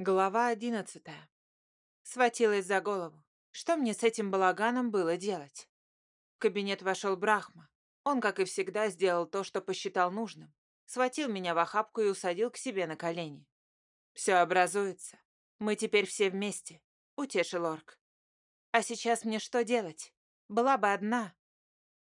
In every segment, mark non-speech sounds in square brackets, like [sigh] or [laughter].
Глава одиннадцатая. Схватилась за голову. Что мне с этим балаганом было делать? В кабинет вошел Брахма. Он, как и всегда, сделал то, что посчитал нужным. Схватил меня в охапку и усадил к себе на колени. «Все образуется. Мы теперь все вместе», — утешил Орк. «А сейчас мне что делать? Была бы одна».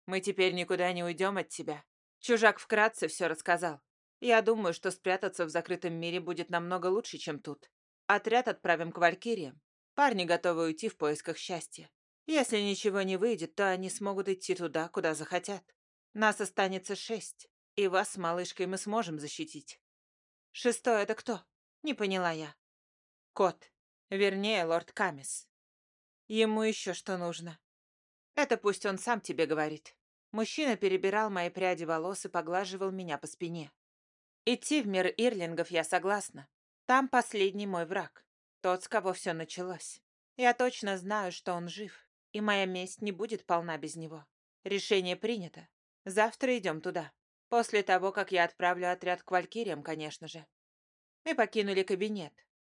«Мы теперь никуда не уйдем от тебя». Чужак вкратце все рассказал. Я думаю, что спрятаться в закрытом мире будет намного лучше, чем тут. Отряд отправим к Валькириям. Парни готовы уйти в поисках счастья. Если ничего не выйдет, то они смогут идти туда, куда захотят. Нас останется шесть, и вас с малышкой мы сможем защитить. Шестой — это кто? Не поняла я. Кот. Вернее, лорд Камис. Ему еще что нужно. Это пусть он сам тебе говорит. Мужчина перебирал мои пряди волос и поглаживал меня по спине. Идти в мир Ирлингов я согласна. Там последний мой враг, тот, с кого все началось. Я точно знаю, что он жив, и моя месть не будет полна без него. Решение принято. Завтра идем туда. После того, как я отправлю отряд к Валькириям, конечно же. Мы покинули кабинет.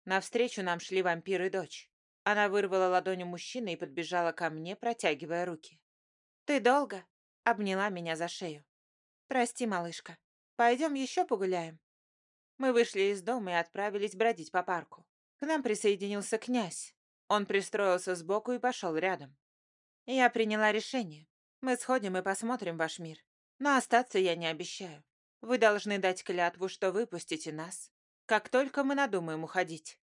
Навстречу нам шли вампир и дочь. Она вырвала ладонь у мужчины и подбежала ко мне, протягивая руки. «Ты долго?» — обняла меня за шею. «Прости, малышка. Пойдем еще погуляем?» Мы вышли из дома и отправились бродить по парку. К нам присоединился князь. Он пристроился сбоку и пошел рядом. Я приняла решение. Мы сходим и посмотрим ваш мир. Но остаться я не обещаю. Вы должны дать клятву, что выпустите нас, как только мы надумаем уходить.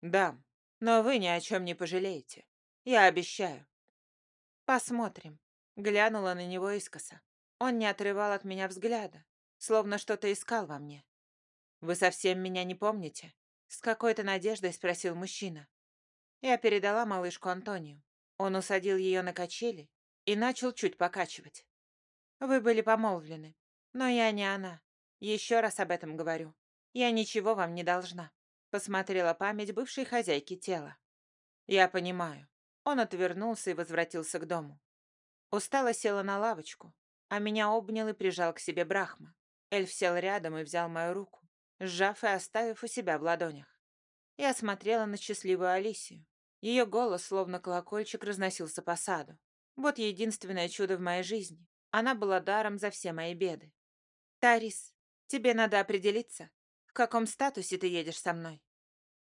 Да, но вы ни о чем не пожалеете. Я обещаю. Посмотрим. Глянула на него искоса. Он не отрывал от меня взгляда, словно что-то искал во мне. «Вы совсем меня не помните?» С какой-то надеждой спросил мужчина. Я передала малышку Антонию. Он усадил ее на качели и начал чуть покачивать. «Вы были помолвлены, но я не она. Еще раз об этом говорю. Я ничего вам не должна», — посмотрела память бывшей хозяйки тела. «Я понимаю». Он отвернулся и возвратился к дому. Устала села на лавочку, а меня обнял и прижал к себе Брахма. Эльф сел рядом и взял мою руку сжав и оставив у себя в ладонях. Я смотрела на счастливую Алисию. Ее голос, словно колокольчик, разносился по саду. Вот единственное чудо в моей жизни. Она была даром за все мои беды. «Тарис, тебе надо определиться, в каком статусе ты едешь со мной.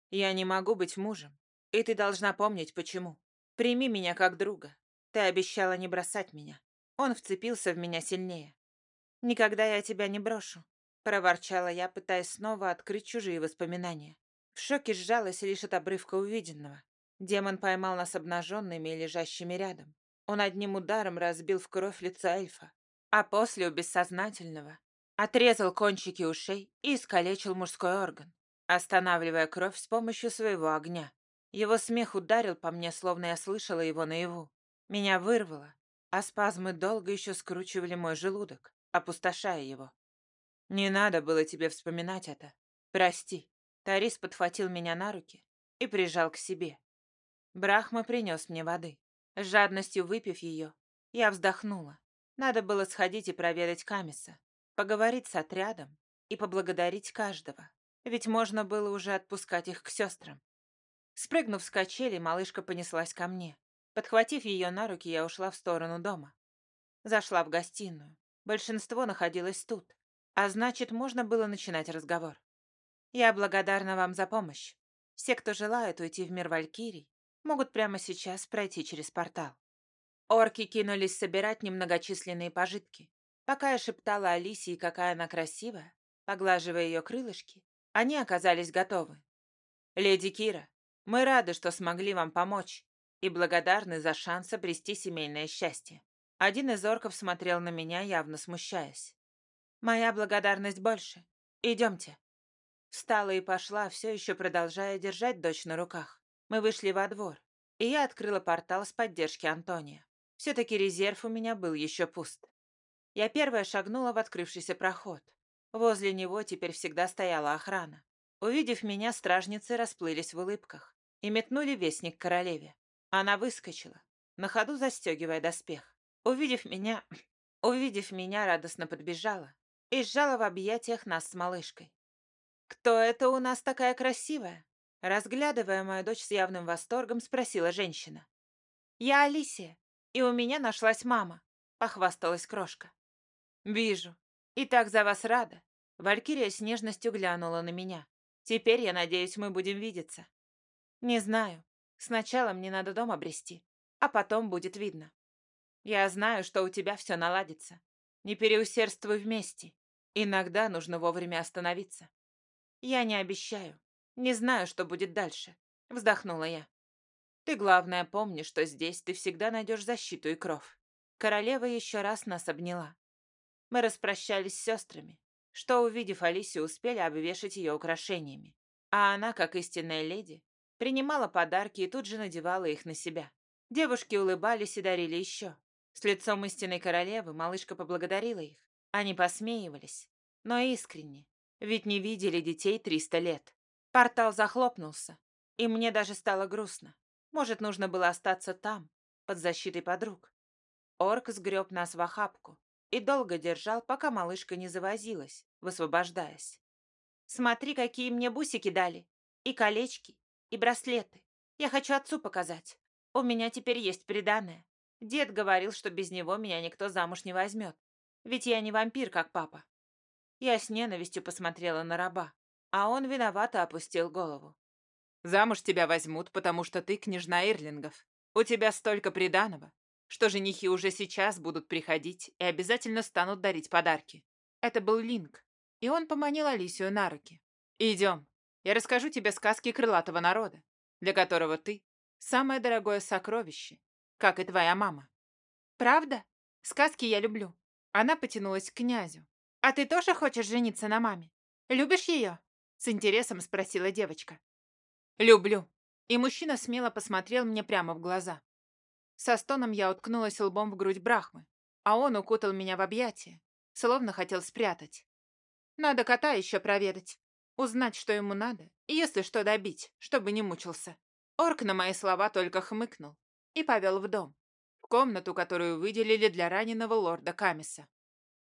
Я не могу быть мужем, и ты должна помнить, почему. Прими меня как друга. Ты обещала не бросать меня. Он вцепился в меня сильнее. Никогда я тебя не брошу. Проворчала я, пытаясь снова открыть чужие воспоминания. В шоке сжалась лишь от обрывка увиденного. Демон поймал нас обнаженными и лежащими рядом. Он одним ударом разбил в кровь лицо эльфа, а после у бессознательного отрезал кончики ушей и искалечил мужской орган, останавливая кровь с помощью своего огня. Его смех ударил по мне, словно я слышала его наяву. Меня вырвало, а спазмы долго еще скручивали мой желудок, опустошая его. Не надо было тебе вспоминать это. Прости. Тарис подхватил меня на руки и прижал к себе. Брахма принес мне воды. С жадностью выпив ее, я вздохнула. Надо было сходить и проведать Камиса, поговорить с отрядом и поблагодарить каждого. Ведь можно было уже отпускать их к сестрам. Спрыгнув с качели, малышка понеслась ко мне. Подхватив ее на руки, я ушла в сторону дома. Зашла в гостиную. Большинство находилось тут. А значит, можно было начинать разговор. Я благодарна вам за помощь. Все, кто желает уйти в мир Валькирий, могут прямо сейчас пройти через портал. Орки кинулись собирать немногочисленные пожитки. Пока я шептала Алисии, какая она красивая, поглаживая ее крылышки, они оказались готовы. «Леди Кира, мы рады, что смогли вам помочь и благодарны за шанс обрести семейное счастье». Один из орков смотрел на меня, явно смущаясь. Моя благодарность больше. Идемте. Встала и пошла, все еще продолжая держать дочь на руках. Мы вышли во двор, и я открыла портал с поддержки Антония. Все-таки резерв у меня был еще пуст. Я первая шагнула в открывшийся проход. Возле него теперь всегда стояла охрана. Увидев меня, стражницы расплылись в улыбках и метнули вестник королеве. Она выскочила, на ходу застегивая доспех. Увидев меня, [clears throat] увидев меня, радостно подбежала и сжала в объятиях нас с малышкой. «Кто это у нас такая красивая?» Разглядывая мою дочь с явным восторгом, спросила женщина. «Я Алисия, и у меня нашлась мама», — похвасталась крошка. «Вижу. И так за вас рада». Валькирия с нежностью глянула на меня. «Теперь, я надеюсь, мы будем видеться». «Не знаю. Сначала мне надо дом обрести, а потом будет видно. Я знаю, что у тебя все наладится. Не переусердствуй вместе. Иногда нужно вовремя остановиться. Я не обещаю. Не знаю, что будет дальше. Вздохнула я. Ты, главное, помни, что здесь ты всегда найдешь защиту и кровь. Королева еще раз нас обняла. Мы распрощались с сестрами, что, увидев Алисию, успели обвешать ее украшениями. А она, как истинная леди, принимала подарки и тут же надевала их на себя. Девушки улыбались и дарили еще. С лицом истинной королевы малышка поблагодарила их. Они посмеивались, но искренне, ведь не видели детей триста лет. Портал захлопнулся, и мне даже стало грустно. Может, нужно было остаться там, под защитой подруг. Орк сгреб нас в охапку и долго держал, пока малышка не завозилась, высвобождаясь. «Смотри, какие мне бусики дали! И колечки, и браслеты. Я хочу отцу показать. У меня теперь есть приданое. Дед говорил, что без него меня никто замуж не возьмет. Ведь я не вампир, как папа. Я с ненавистью посмотрела на раба, а он виновато опустил голову. Замуж тебя возьмут, потому что ты княжна Ирлингов. У тебя столько приданого, что женихи уже сейчас будут приходить и обязательно станут дарить подарки. Это был Линк, и он поманил Алисию на руки. Идем, я расскажу тебе сказки крылатого народа, для которого ты — самое дорогое сокровище, как и твоя мама. Правда? Сказки я люблю. Она потянулась к князю. А ты тоже хочешь жениться на маме? Любишь ее? С интересом спросила девочка. Люблю. И мужчина смело посмотрел мне прямо в глаза. Со стоном я уткнулась лбом в грудь Брахмы, а он укутал меня в объятия, словно хотел спрятать. Надо кота еще проведать, узнать, что ему надо, и если что добить, чтобы не мучился. Орк на мои слова только хмыкнул и повел в дом, комнату, которую выделили для раненого лорда Камиса.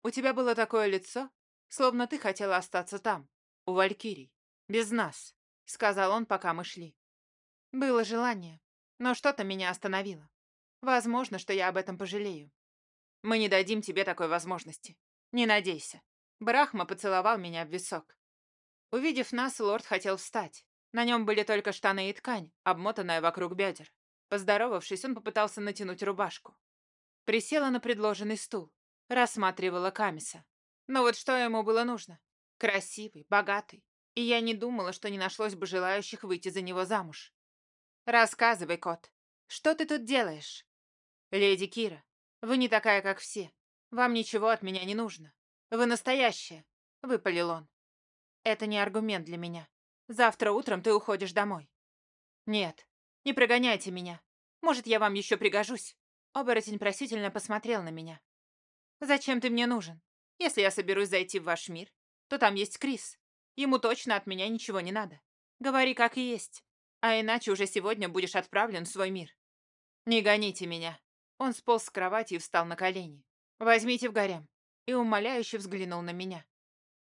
У тебя было такое лицо, словно ты хотела остаться там, у Валькирий, без нас, сказал он, пока мы шли. Было желание, но что-то меня остановило. Возможно, что я об этом пожалею. Мы не дадим тебе такой возможности. Не надейся. Брахма поцеловал меня в висок. Увидев нас, лорд хотел встать. На нем были только штаны и ткань, обмотанная вокруг бедер. Поздоровавшись, он попытался натянуть рубашку. Присела на предложенный стул, рассматривала Камиса. Но вот что ему было нужно? Красивый, богатый. И я не думала, что не нашлось бы желающих выйти за него замуж. «Рассказывай, кот, что ты тут делаешь?» «Леди Кира, вы не такая, как все. Вам ничего от меня не нужно. Вы настоящая», — выпалил он. «Это не аргумент для меня. Завтра утром ты уходишь домой». «Нет, не прогоняйте меня. Может, я вам еще пригожусь?» Оборотень просительно посмотрел на меня. «Зачем ты мне нужен? Если я соберусь зайти в ваш мир, то там есть Крис. Ему точно от меня ничего не надо. Говори как есть, а иначе уже сегодня будешь отправлен в свой мир. Не гоните меня. Он сполз с кровати и встал на колени. Возьмите в гарем. И умоляюще взглянул на меня.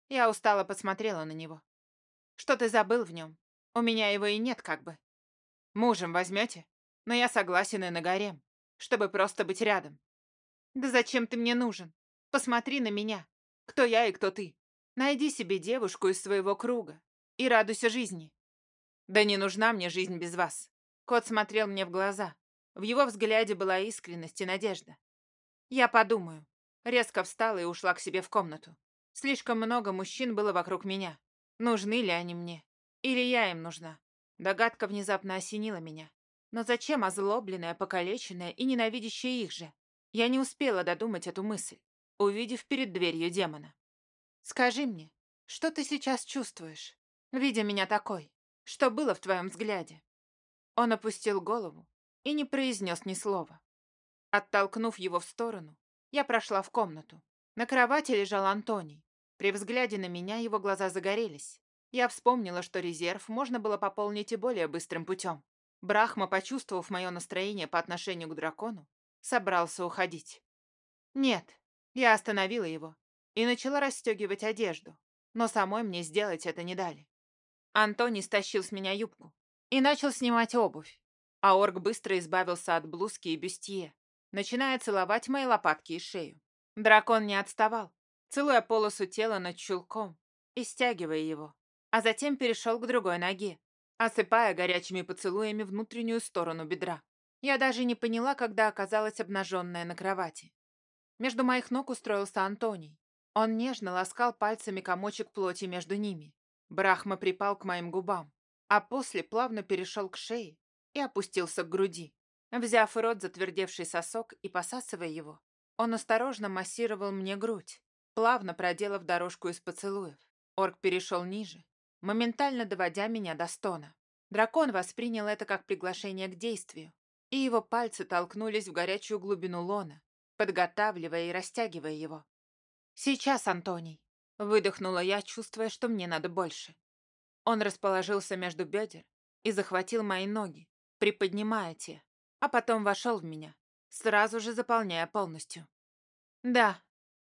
Я устало посмотрела на него. Что ты забыл в нем? У меня его и нет как бы. Мужем возьмете? Но я согласен и на гарем, чтобы просто быть рядом. Да зачем ты мне нужен? Посмотри на меня. Кто я и кто ты? Найди себе девушку из своего круга и радуйся жизни. Да не нужна мне жизнь без вас. Кот смотрел мне в глаза. В его взгляде была искренность и надежда. Я подумаю. Резко встала и ушла к себе в комнату. Слишком много мужчин было вокруг меня. Нужны ли они мне? Или я им нужна? Догадка внезапно осенила меня. Но зачем озлобленная, покалеченная и ненавидящая их же? Я не успела додумать эту мысль, увидев перед дверью демона. Скажи мне, что ты сейчас чувствуешь, видя меня такой? Что было в твоем взгляде?» Он опустил голову и не произнес ни слова. Оттолкнув его в сторону, я прошла в комнату. На кровати лежал Антоний. При взгляде на меня его глаза загорелись. Я вспомнила, что резерв можно было пополнить и более быстрым путем. Брахма, почувствовав мое настроение по отношению к дракону, собрался уходить. Нет, я остановила его и начала расстегивать одежду, но самой мне сделать это не дали. Антоний стащил с меня юбку и начал снимать обувь, а орк быстро избавился от блузки и бюстье, начиная целовать мои лопатки и шею. Дракон не отставал, целуя полосу тела над чулком и стягивая его, а затем перешел к другой ноге, осыпая горячими поцелуями внутреннюю сторону бедра. Я даже не поняла, когда оказалась обнаженная на кровати. Между моих ног устроился Антоний. Он нежно ласкал пальцами комочек плоти между ними. Брахма припал к моим губам, а после плавно перешел к шее и опустился к груди. Взяв в рот затвердевший сосок и посасывая его, он осторожно массировал мне грудь, плавно проделав дорожку из поцелуев. Орк перешел ниже, моментально доводя меня до стона. Дракон воспринял это как приглашение к действию, и его пальцы толкнулись в горячую глубину лона, подготавливая и растягивая его. «Сейчас, Антоний!» — выдохнула я, чувствуя, что мне надо больше. Он расположился между бедер и захватил мои ноги, приподнимая те, а потом вошел в меня, сразу же заполняя полностью. Да,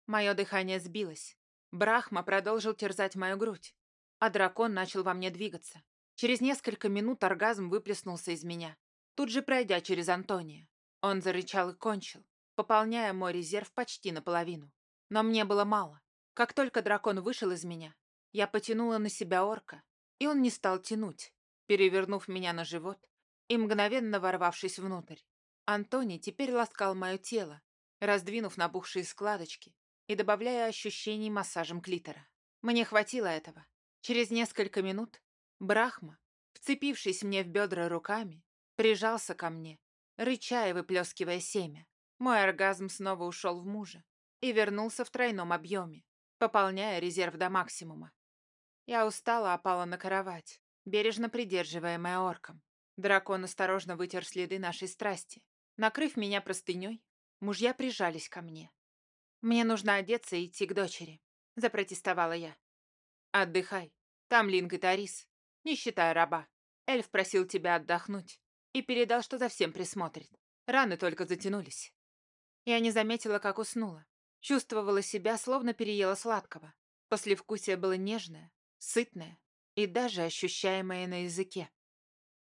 мое дыхание сбилось. Брахма продолжил терзать мою грудь, а дракон начал во мне двигаться. Через несколько минут оргазм выплеснулся из меня, тут же пройдя через Антония. Он зарычал и кончил, пополняя мой резерв почти наполовину. Но мне было мало. Как только дракон вышел из меня, я потянула на себя орка, и он не стал тянуть, перевернув меня на живот и мгновенно ворвавшись внутрь. Антоний теперь ласкал мое тело, раздвинув набухшие складочки и добавляя ощущений массажем клитора. Мне хватило этого. Через несколько минут Брахма, вцепившись мне в бедра руками, прижался ко мне, рыча и выплескивая семя. Мой оргазм снова ушел в мужа и вернулся в тройном объеме, пополняя резерв до максимума. Я устала опала на кровать, бережно придерживаемая орком. Дракон осторожно вытер следы нашей страсти. Накрыв меня простыней, мужья прижались ко мне. «Мне нужно одеться и идти к дочери», — запротестовала я. «Отдыхай. Там Линк и Тарис. Не считая раба. Эльф просил тебя отдохнуть и передал, что за всем присмотрит. Раны только затянулись. Я не заметила, как уснула. Чувствовала себя, словно переела сладкого. Послевкусие было нежное, сытное и даже ощущаемое на языке.